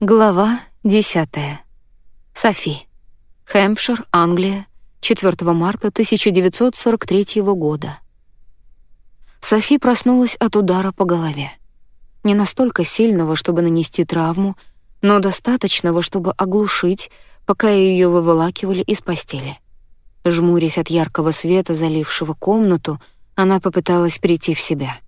Глава 10. Софи. Хэмпшир, Англия, 4 марта 1943 года. Софи проснулась от удара по голове. Не настолько сильного, чтобы нанести травму, но достаточного, чтобы оглушить, пока ее выволакивали из постели. Жмурясь от яркого света, залившего комнату, она попыталась прийти в себя.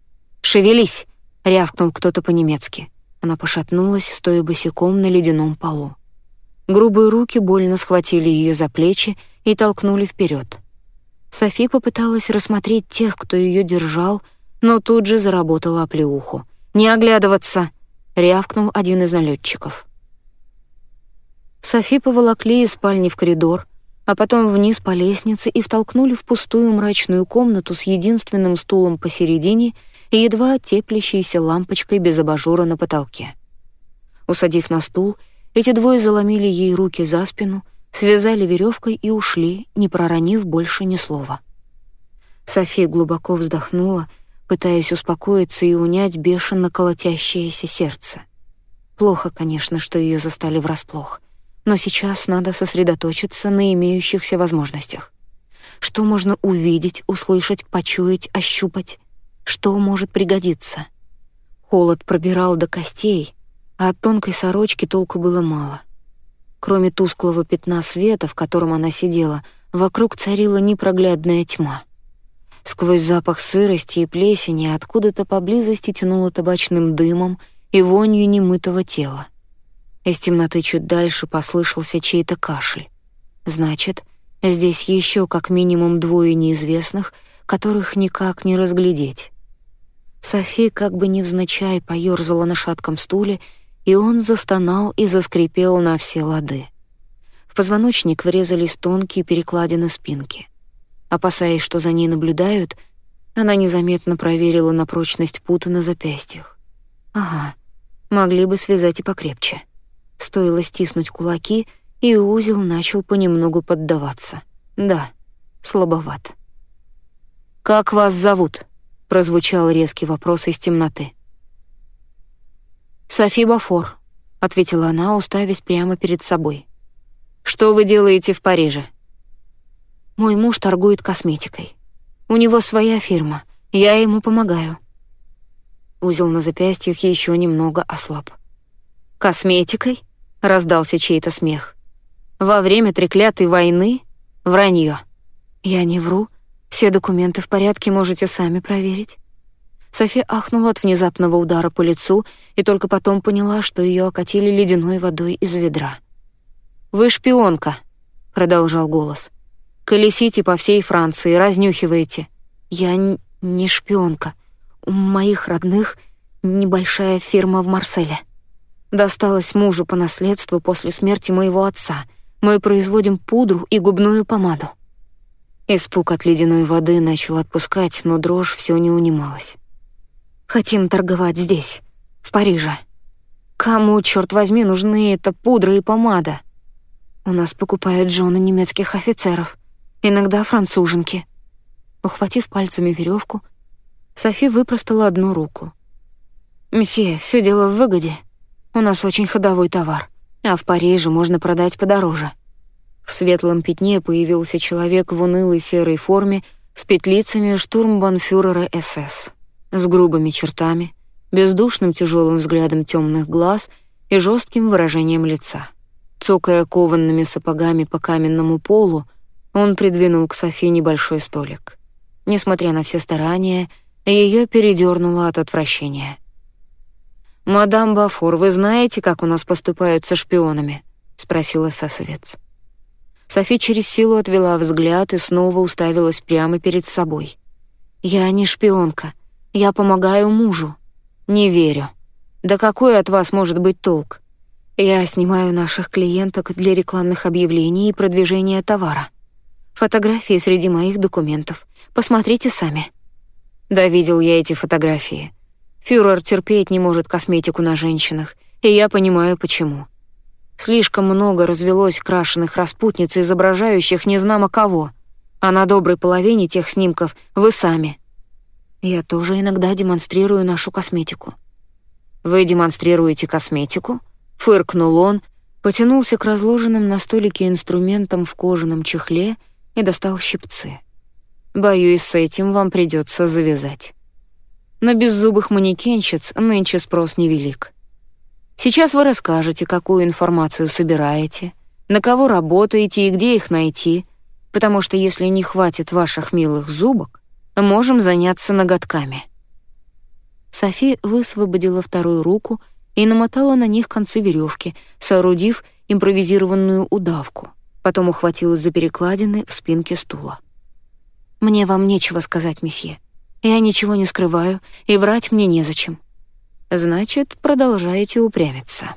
«Шевелись!» — рявкнул кто-то по-немецки. Она пошатнулась, стоя босиком на ледяном полу. Грубые руки больно схватили ее за плечи и толкнули вперед. Софи попыталась рассмотреть тех, кто ее держал, но тут же заработала оплеуху. «Не оглядываться!» — рявкнул один из налетчиков. Софи поволокли из спальни в коридор, а потом вниз по лестнице и втолкнули в пустую мрачную комнату с единственным стулом посередине и едва теплящейся лампочкой без абажура на потолке. Усадив на стул, эти двое заломили ей руки за спину, связали веревкой и ушли, не проронив больше ни слова. София глубоко вздохнула, пытаясь успокоиться и унять бешено колотящееся сердце. Плохо, конечно, что ее застали врасплох, но сейчас надо сосредоточиться на имеющихся возможностях. Что можно увидеть, услышать, почуять, ощупать? Что может пригодиться? Холод пробирал до костей, а от тонкой сорочки толку было мало. Кроме тусклого пятна света, в котором она сидела, вокруг царила непроглядная тьма. Сквозь запах сырости и плесени откуда-то поблизости тянуло табачным дымом и вонью немытого тела. Из темноты чуть дальше послышался чей-то кашель. Значит, здесь еще как минимум двое неизвестных, которых никак не разглядеть. Софи как бы невзначай поёрзала на шатком стуле, и он застонал и заскрипел на все лады. В позвоночник врезались тонкие перекладины спинки. Опасаясь, что за ней наблюдают, она незаметно проверила на прочность пута на запястьях. Ага, могли бы связать и покрепче. Стоило стиснуть кулаки, и узел начал понемногу поддаваться. Да, слабоват. «Как вас зовут?» — прозвучал резкий вопрос из темноты. «Софи Бафор», — ответила она, уставясь прямо перед собой. «Что вы делаете в Париже?» «Мой муж торгует косметикой. У него своя фирма, я ему помогаю». Узел на запястьях еще немного ослаб. «Косметикой?» — раздался чей-то смех. «Во время треклятой войны? Вранье». «Я не вру», все документы в порядке, можете сами проверить». София ахнула от внезапного удара по лицу и только потом поняла, что ее окатили ледяной водой из ведра. «Вы шпионка», — продолжал голос. «Колесите по всей Франции, разнюхиваете». «Я не шпионка. У моих родных небольшая фирма в Марселе. Досталась мужу по наследству после смерти моего отца. Мы производим пудру и губную помаду. Испуг от ледяной воды начал отпускать, но дрожь все не унималась. «Хотим торговать здесь, в Париже. Кому, черт возьми, нужны эта пудра и помада? У нас покупают жены немецких офицеров, иногда француженки». Ухватив пальцами веревку, Софи выпростала одну руку. «Месье, все дело в выгоде. У нас очень ходовой товар, а в Париже можно продать подороже». В светлом пятне появился человек в унылой серой форме с петлицами штурмбанфюрера СС, с грубыми чертами, бездушным тяжелым взглядом темных глаз и жестким выражением лица. Цокая кованными сапогами по каменному полу, он придвинул к Софи небольшой столик. Несмотря на все старания, ее передернуло от отвращения. «Мадам Бафор, вы знаете, как у нас поступают со шпионами?» — спросил эсэсовец. Софи через силу отвела взгляд и снова уставилась прямо перед собой. «Я не шпионка. Я помогаю мужу. Не верю. Да какой от вас может быть толк? Я снимаю наших клиенток для рекламных объявлений и продвижения товара. Фотографии среди моих документов. Посмотрите сами». Да, видел я эти фотографии. Фюрер терпеть не может косметику на женщинах, и я понимаю, почему. Слишком много развелось крашеных распутниц, изображающих незнамо кого, а на доброй половине тех снимков вы сами. Я тоже иногда демонстрирую нашу косметику. Вы демонстрируете косметику? Фыркнул он, потянулся к разложенным на столике инструментам в кожаном чехле и достал щипцы. Боюсь, с этим вам придется завязать. На беззубых манекенщиц нынче спрос невелик. Сейчас вы расскажете, какую информацию собираете, на кого работаете и где их найти, потому что если не хватит ваших милых зубок, можем заняться ноготками». Софи высвободила вторую руку и намотала на них концы веревки, соорудив импровизированную удавку. Потом ухватилась за перекладины в спинке стула. «Мне вам нечего сказать, месье. Я ничего не скрываю, и врать мне незачем». «Значит, продолжаете упрямиться».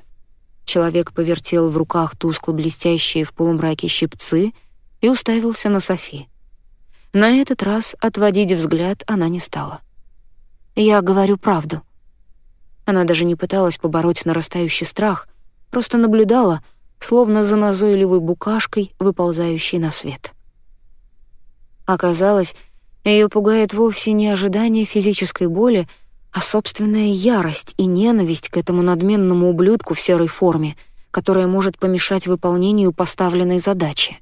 Человек повертел в руках тускло блестящие в полумраке щипцы и уставился на Софи. На этот раз отводить взгляд она не стала. «Я говорю правду». Она даже не пыталась побороть нарастающий страх, просто наблюдала, словно за назойливой букашкой, выползающей на свет. Оказалось, ее пугает вовсе не ожидание физической боли, а собственная ярость и ненависть к этому надменному ублюдку в серой форме, которая может помешать выполнению поставленной задачи.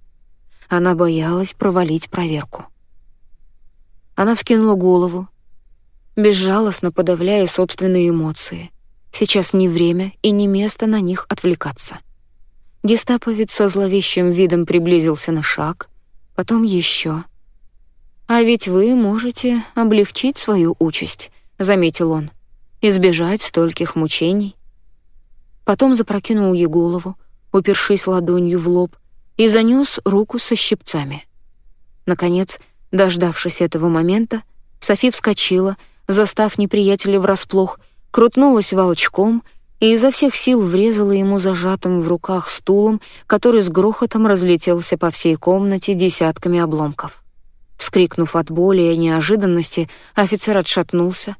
Она боялась провалить проверку. Она вскинула голову, безжалостно подавляя собственные эмоции. Сейчас не время и не место на них отвлекаться. Гестаповец со зловещим видом приблизился на шаг, потом еще — «А ведь вы можете облегчить свою участь», — заметил он, — «избежать стольких мучений». Потом запрокинул ей голову, упершись ладонью в лоб, и занёс руку со щипцами. Наконец, дождавшись этого момента, Софи вскочила, застав неприятеля врасплох, крутнулась волчком и изо всех сил врезала ему зажатым в руках стулом, который с грохотом разлетелся по всей комнате десятками обломков. Вскрикнув от боли и неожиданности, офицер отшатнулся,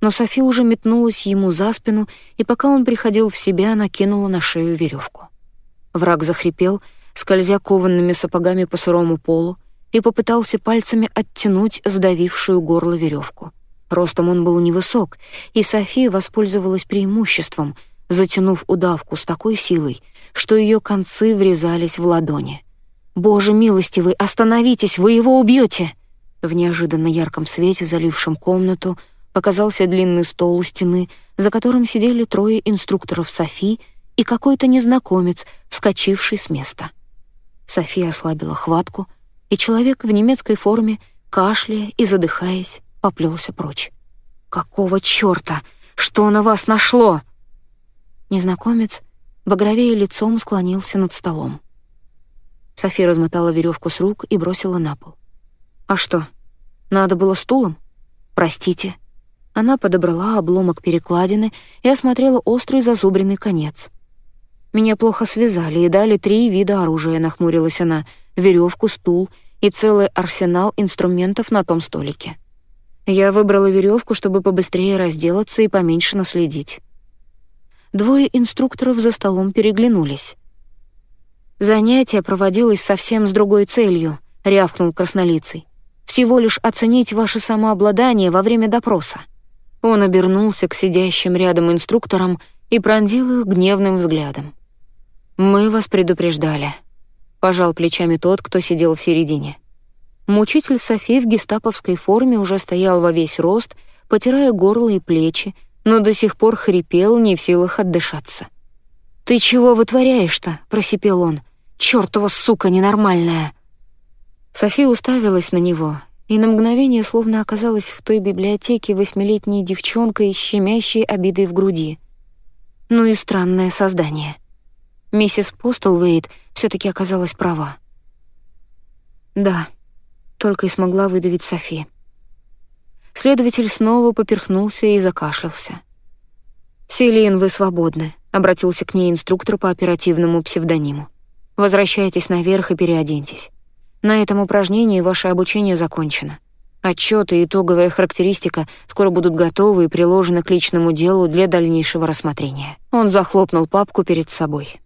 но Софи уже метнулась ему за спину, и пока он приходил в себя, накинула на шею веревку. Враг захрипел, скользя коваными сапогами по сырому полу, и попытался пальцами оттянуть сдавившую горло веревку. Ростом он был невысок, и София воспользовалась преимуществом, затянув удавку с такой силой, что ее концы врезались в ладони. «Боже милостивый, остановитесь, вы его убьете!» В неожиданно ярком свете, залившем комнату, показался длинный стол у стены, за которым сидели трое инструкторов Софи и какой-то незнакомец, вскочивший с места. София ослабила хватку, и человек в немецкой форме, кашляя и задыхаясь, поплелся прочь. «Какого чёрта? Что на вас нашло?» Незнакомец, багровее лицом, склонился над столом. Софи размотала веревку с рук и бросила на пол. «А что, надо было стулом? Простите». Она подобрала обломок перекладины и осмотрела острый зазубренный конец. «Меня плохо связали и дали три вида оружия», — нахмурилась она, веревку, стул и целый арсенал инструментов на том столике. Я выбрала веревку, чтобы побыстрее разделаться и поменьше наследить. Двое инструкторов за столом переглянулись. «Занятие проводилось совсем с другой целью», — рявкнул краснолицый. «Всего лишь оценить ваше самообладание во время допроса». Он обернулся к сидящим рядом инструкторам и пронзил их гневным взглядом. «Мы вас предупреждали», — пожал плечами тот, кто сидел в середине. Мучитель Софи в гестаповской форме уже стоял во весь рост, потирая горло и плечи, но до сих пор хрипел, не в силах отдышаться. «Ты чего вытворяешь-то?» — просипел он. Чёртова сука ненормальная!» Софи уставилась на него, и на мгновение словно оказалась в той библиотеке восьмилетней девчонкой, щемящей обидой в груди. Ну и странное создание. Миссис Постлвейт все таки оказалась права. «Да», — только и смогла выдавить Софи. Следователь снова поперхнулся и закашлялся. «Селин, вы свободны», — обратился к ней инструктор по оперативному псевдониму. Возвращайтесь наверх и переоденьтесь. На этом упражнении ваше обучение закончено. Отчёты и итоговая характеристика скоро будут готовы и приложены к личному делу для дальнейшего рассмотрения. Он захлопнул папку перед собой.